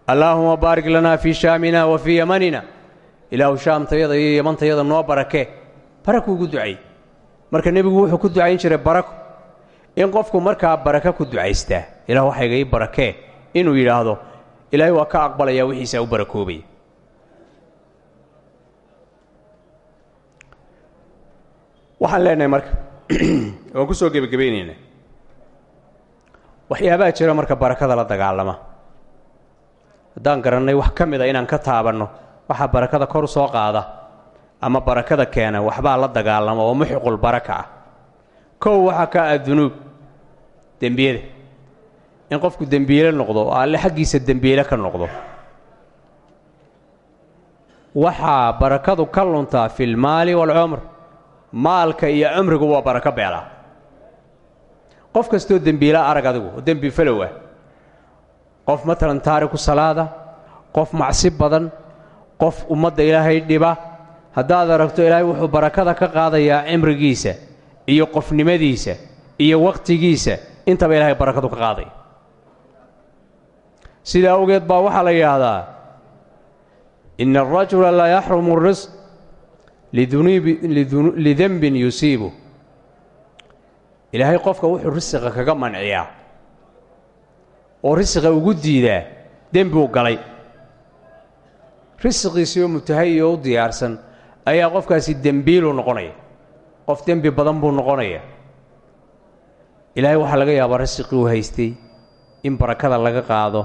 allaahuma baarik lanaa fii shaamina wa fii yamanina ilaahu shaamtayada iyo yamantayada noo barakee. Barakuu ugu duceeyey marka nebigu wuxuu ku ducayn jiray barako in qofku markaa baraka ku ducaystaa ilah waxayga ii barakee inuu yidhaahdo. Ilaahay waa ka aqbalayaa wixiisaa u barakoobaya waxaan leenahay marka. Waan ku soo gebagabaynaynaa waxyaabaa jira marka barakada la dagaalama. Haddaan garannay wax ka mida inaan ka taabanno waxaa barakada kor soo qaada ama barakada keena waxbaa la dagaalama oo muxiqul baraka ah. Kow waxaa ka ah dunuub dembiyada. In qofku dembiile noqdo oo alle xaggiisa dembiile ka noqdo. Waxaa barakadu ka luntaa fi lmaali waalcumr maalka iyo cumrigu waa barako beelaa qof kastoo dembiila arag adigu oo dembi falow ah. Qof matalan taariku salaada qof macsi badan qof ummadda ilaahay dhiba haddaad aragto ilaahay wuxuu barakada ka qaadayaa cimrigiisa iyo qofnimadiisa iyo wakhtigiisa intaba ilaahay barakadu ka qaadaya sidaa awgeed baa waxaa la yidhaahdaa ina arajula la yaxrumu risq lidembin yusiibu. Ilaahay qofka wuxuu risiqa kaga manciyaa. Oo risiqa ugu diidaa dembuu galay. Risiqiisii oo mutahayi oo u diyaarsan ayaa qofkaasi dembiilu noqonaya. Qof dembi badan buu noqonaya. Ilaahay waxaa laga yaabaa risiqii uu haystay in barakada laga qaado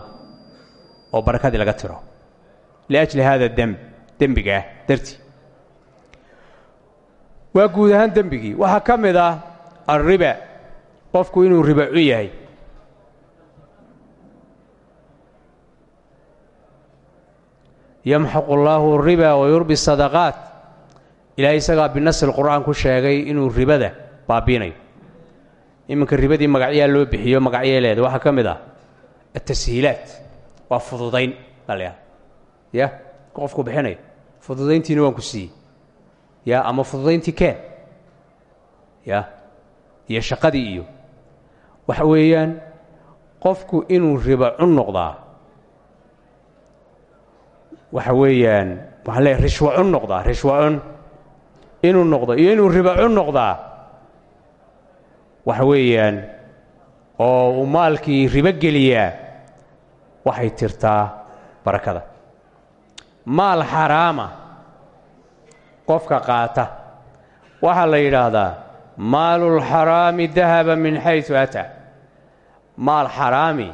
oo barakadii laga tiro. Liajli haada demb dembigaah dartii waa guud ahaan dembigii. Waxaa ka mid ah alriba qofku inuu riba u yahay. Yamxaqu allaahu riba wayurbi sadaqaat. Ilaahay isagaa binasi qur'aan ku sheegay inuu ribada baabiinayo iminka ribadii magacyaa loo bixiyo magacyay leeda waxaa ka mid ah atashiilaat waa fududayn dhalya ya? Qofku bixinayo fududayntiina waan ku siiyey ya ama fududayntii keen ya iyo shaqadii iyo. Waxa weeyaan qofku inuu riba cun noqdaa waxa weeyaan waxaa leeyahy rishwa cun noqdaa rishwa inuu noqdo iyo inuu riba cun noqdaa waxa weeyaan oo uu maalkii ribo geliyaa waxay tirtaa barakada. Maal xaraama qofka qaata. Waxaa la yidhaahdaa maalulxaraami dahaba min xaysu ataa maal xaraami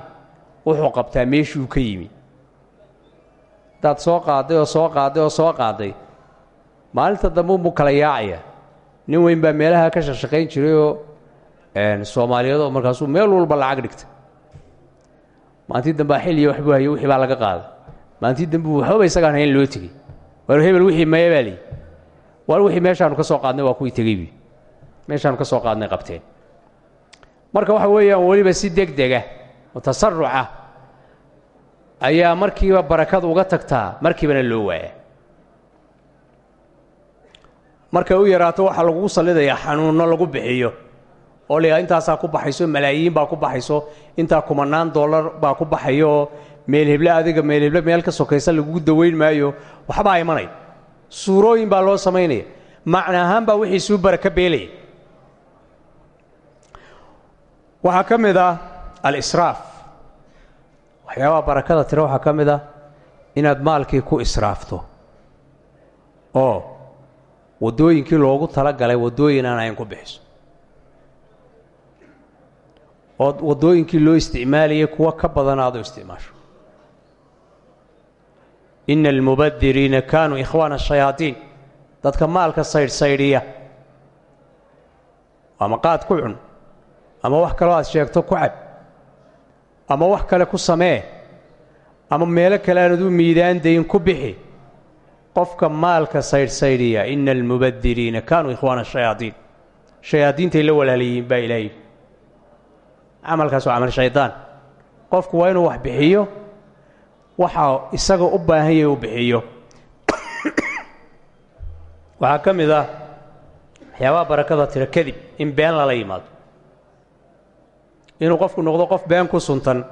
wuxuu qabtaa meeshuu ka yimi. Haddaad soo qaaday oo soo qaaday oo soo qaaday. Maalinta dambe unbuu kala yaacaya. Nin weyn baa meelaha ka shaqshaqayn jirayoo soomaaliyeed oo markaasuu meel walba lacag dhigta maalintii dambea xilliya waxbuu hayay wixii baa laga qaaday. Maalintii dambe waxbaba isagaan hayn loo tegey. War hebel wixii maya baa war wixii meeshaanu ka soo qaadnay waa kuwii tegeybi meeshaanu ka soo qaadnay qabteen. Marka waxa weeyaan weliba si deg dega oo ayaa markiiba barakadu uga tagtaa markiibana loo waaya markay u yaraato waxaa lagugu sallidayaa xanuunno lagu bixiyo. Oo la intaasaa ku baxayso malaayiin baa ku baxayso intaa kumanaan dollar baa ku baxayo meel heble adiga meel heble meel ka sokaysa lagugu daweyn maayo waxbaa imanay suurooyin baa loo samaynaya macna ahaan baa wixii suu baraka beelaya waxaa ka mid ah al-israaf. Waxyaabaha barakada tira waxaa ka mid ah inaad maalkii ku israafto. Oo waddooyinkii loogu tala galay waddooyin aan ayn ku bixiso. Ood waddooyinkii loo isticmaalayay kuwa ka badan aad u isticmaasho ina almubadiriina kaanuu ikhwaana shayaadiin dadka maalka saydhsaydhiya ama qaad ku cun ama wax kaloo aad sheegto ku cab ama wax kale ku samee ama meelo kale aanad u miidaandayin ku bixi qofka maalka saydhsaydhiya ina almubadiriina kaanuu ikhwaana shayaadiin shayaadiintay la walaalayihiin baa ilaahay camalkaas waa camal shaydaan qofku waa inuu wax bixiyo waxa isaga u baahan yahay uu bixiyo. Waxaa ka mid ah waxyaabaha barakada tira kadib in been lala yimaado. Inuu qofku noqdo qof been ku suntan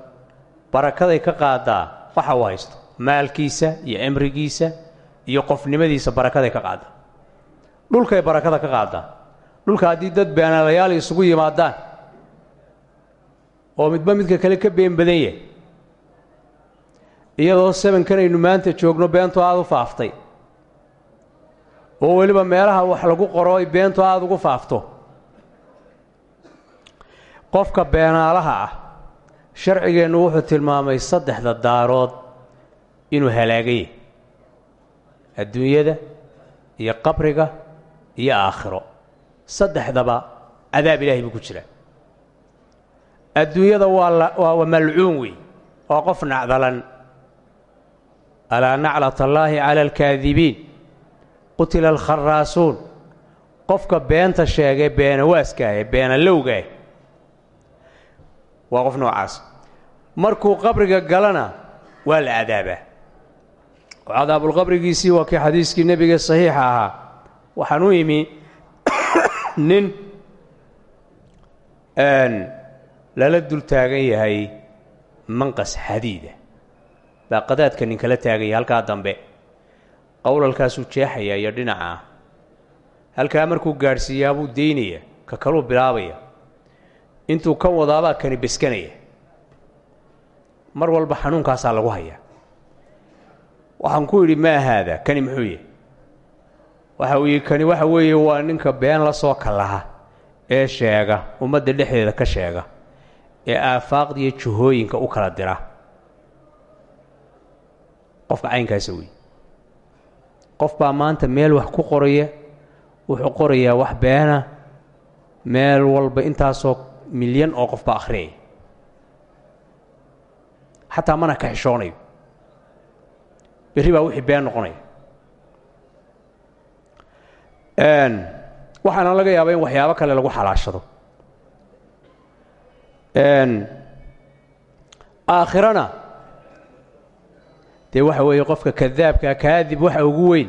barakaday ka qaadaa waxa uu haysto. Maalkiisa iyo cimrigiisa iyo qofnimadiisa barakaday ka qaadaa. Dhulkay barakada ka qaadaa. Dhulka haddii dad beenaalayaal isugu yimaadaan oo midba midka kale ka been badan yahay iyadoo sabankan aynu maanta joogno beentu aada u faaftay. Oo weliba meelaha wax lagu qoro ay beentu aada ugu faafto. Qofka beenaalaha ah sharcigeennu wuxuu tilmaamay saddexda daarood inuu halaagaya adduunyada iyo qabriga iyo aakhiro. Saddexdaba cadaab ilaahay buu ku jiraa. Adduunyada waa waa malcuun wey waa qof nacdalan alaa naclat allaahi cala alkaadibiin qutila alkharaasuun qofka beenta sheegay beenawaaskaah ee beenalowgaah waa qof noocaas markuu qabriga galana waa la cadaabaa oo cadaabulqabrigiisii waa kii xadiiskii nebiga saxiixa ahaa waxaan u imi nin lala dul taagan yahay manqas xadiida baa qadaadka nin kala taaganya halkaa dambe. Qowlalkaasuu jeexaya iyo dhinaca ah. Halkaa markuu gaadhsiiyaa buu daynaya ka kaluu bilaabaya. Intuu kan wadaabaa kani beskanaya mar walba xanuunkaasaa lagu hayaa. Waxaan ku idhi maa haada kani muxuu yahy waxa uu yidhi kani waxa weeye waa ninka been la soo kallaha ee sheega ummadda dhexdeeda ka sheega ee aafaaqda iyo jihooyinka u kala dira qofka caynkaasa wey qof baa maanta meel wax ku qoraya wuxuu qorayaa wax beena meel walba intaasoo milyan oo qof baa xataa mana ka xishoonayo. Berri baa wixii been noqonaya waxaana laga yaabaa in waxyaabo kale lagu xalaashado. Aakhirana dee waxa weeye qofka kadaabka kaadib waxa ugu weyn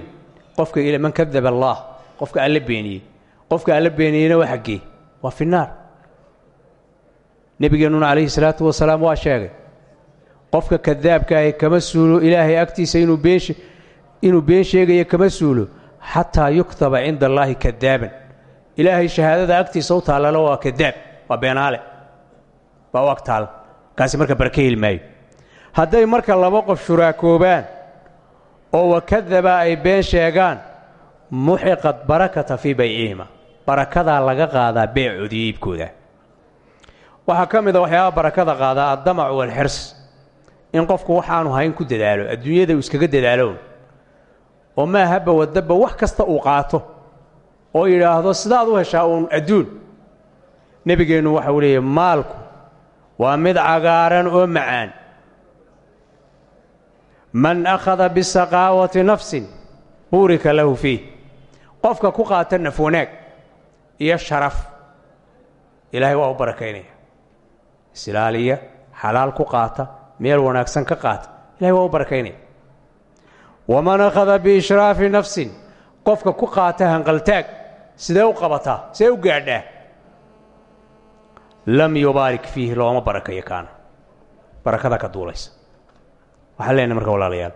qofka man kadaba allah qofka alla beeniyey. Qofka alla beeniyeyna waa xaggee waa fi naar nebigeennuna calayhi salaatu wasalaam waa sheegay qofka kadaabkaahi kama suulo ilaahay agtiisa inuu been inuu been sheegayo kama suulo xataa yuktaba cinda allaahi kadaaban. Ilaahay shahaadada agtiisa u taallala waa kadaab waa beenaale baa u ag taal kaasi marka baraka heli maayo hadday marka laba qof shuraakoobaan oo wakadaba ay been sheegaan muxiqad barakata fii baycihima barakadaa laga qaadaa beecoodiyo iibkooda. Waxaa ka mid a waxyaaba barakada qaadaa addamacu walxirs. In qofku waxaanu hayn ku dadaalo adduunyada uu iskaga dadaaloon. Oo maahaba wadaba wax kasta uu qaato. Oo yidhaahdo sidaad u heshaa uun adduun. Nebigeennu waxa uu leeyahy maalku waa mid cagaaran oo macaan man akhada bisaqaawati nafsin buurika lahu fiih qofka ku qaata naf iyo sharaf ilaahay waa u barakaynaya. Isilaaliya xalaal ku qaata meel wanaagsan ka qaata ilahay waa u barakaynaya. Waman akhada biishraafi nafsin qofka ku qaata hanqaltaag sidee u qabataa sidee u gaadhaa? Lam yubaarik fiihi looma barakayo kaana. Barakada ka duulaysa waxaan leenahay marka walaalayaal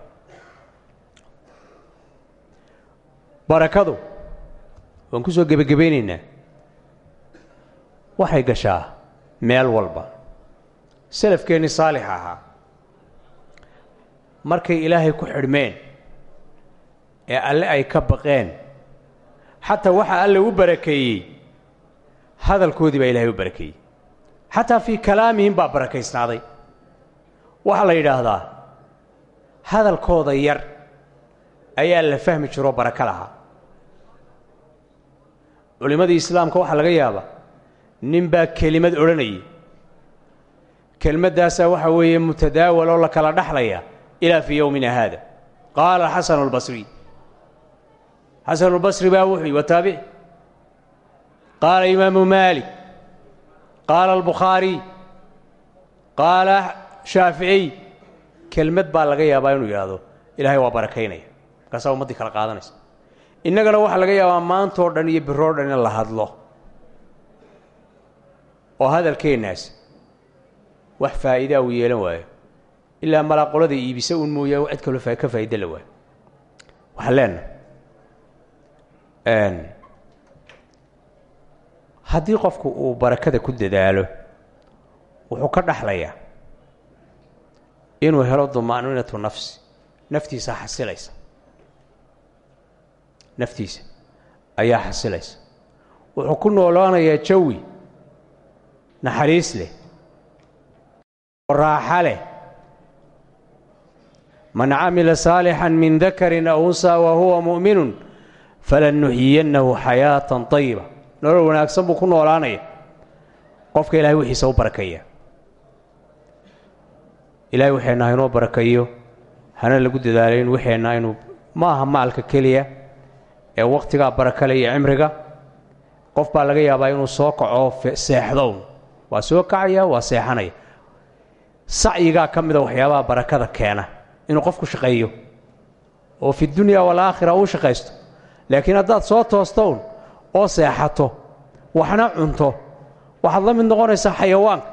barakadu waan ku soo gebagabaynaynaa waxay gashaa meel walba. Salafkeennii saalix ahaa. Markay ilaahay ku xidhmeen ee alle ay ka baqeen xataa waxa alle u barakeeyey hadalkoodii baa ilaahay u barakeeyey. Xataa fii kalaamihim baa barakaysnaaday. Waxaa la yidhaahdaa hadalkooda yar ayaa la fahmi jiroo barako lahaa. Culimmadii islaamka waxaa laga yaabaa nin baa kelimad odhanayay. Kelmaddaasaa waxa weeye mutadaawal oo la kala dhaxlaya ilaa fii yowmina haada. Qaala اlbasri xasanu اlbasri baa wuxuu yi wataabici qaala imaamu maalik. Qaala albukhaariy qaala shaaficiy kelmad baa laga yaabaa inuu yidhaahdo ilaahay waa barakaynaya. Markaasaa ummaddii kala qaadanaysa. Innagana waxaa laga yaabaa maantoo dhan iyo biroo dhan in la hadlo. Oo hadalkeennaas wax faa'iidaa uu yeelan waayo. Ilaa malaa qolada iibisa un mooyaa cid kaloo ka faa'ido la waayo. Waxaan leenahay haddii qofku uu barakada ku dadaalo wuxuu ka dhaxlayaa inuu helo duma'niinatu nafsi. Naftiisa xasilaysa naftiisa ayaa xasilaysa wuxuu ku noolaanayaa jawi naxariis leh oo raaxa leh. Man camila saalixan min dakarin aw unsaa wa huwa falan nuxiyannahu xayaatan طayiba nolol wanaagsan buu ku noolaanaya. Qofka ilahay wixiisa u barakeeya ilahay waxeenna haynoo barakayo. Hana lagu dadaalo in waxeenna inuu ma aha maalka keliya ee wakhtigaa barakale iyo cimriga. Qof baa laga yaabaa inuu soo kaco seexdown waa soo kacaya waa seexanaya. Sacyigaa ka mida waxyaabaha barakada keena inuu qofku shaqeeyo. Oo fi dunya walaakhira uu shaqaysto laakiin haddaad soo toostown oo seexato waxna cunto waxaad la mid noqonaysaa xayawaanka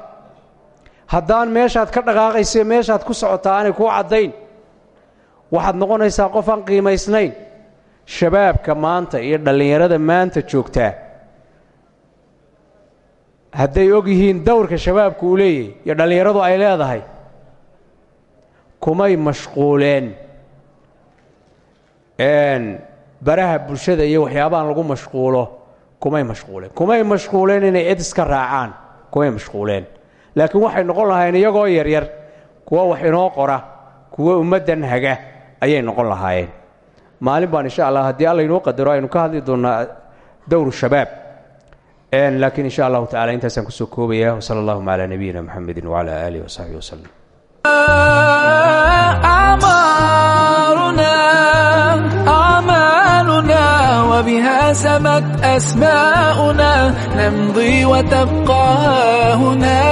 haddaan meeshaad ka dhaqaaqaysa meeshaad ku socotaa aanay kuu caddayn. Waxaad noqonaysaa qof aan qiimaysnayn. Shabaabka maanta iyo dhallinyarada maanta joogtaa. Hadday og yihiin dowrka shabaabku uu leeyahay iyo dhallinyaradu ay leedahay kumay mashquuleen. Baraha bulshada iyo waxyaabahan lagu mashquulo kumay mashquuleen. Kumay mashquuleen inay cid iska raacaan kumay mashquuleen laakiin waxay noqon lahaayeen iyagoo yaryar kuwa wax inoo qora kuwa ummaddan haga ayay noqon lahaayeen. Maalin baan insha allah haddii alla inoo qadaro aynu ka hadli doonnaa dowru shabaab. Laakiin insha allahu tacala intaasaan ku soo koobaya wsala allahuma calaa nabiyina muxamedi wcala aalihi wasaxbihi waslem بها سمت أسماؤنا نمضي وتبقى هنا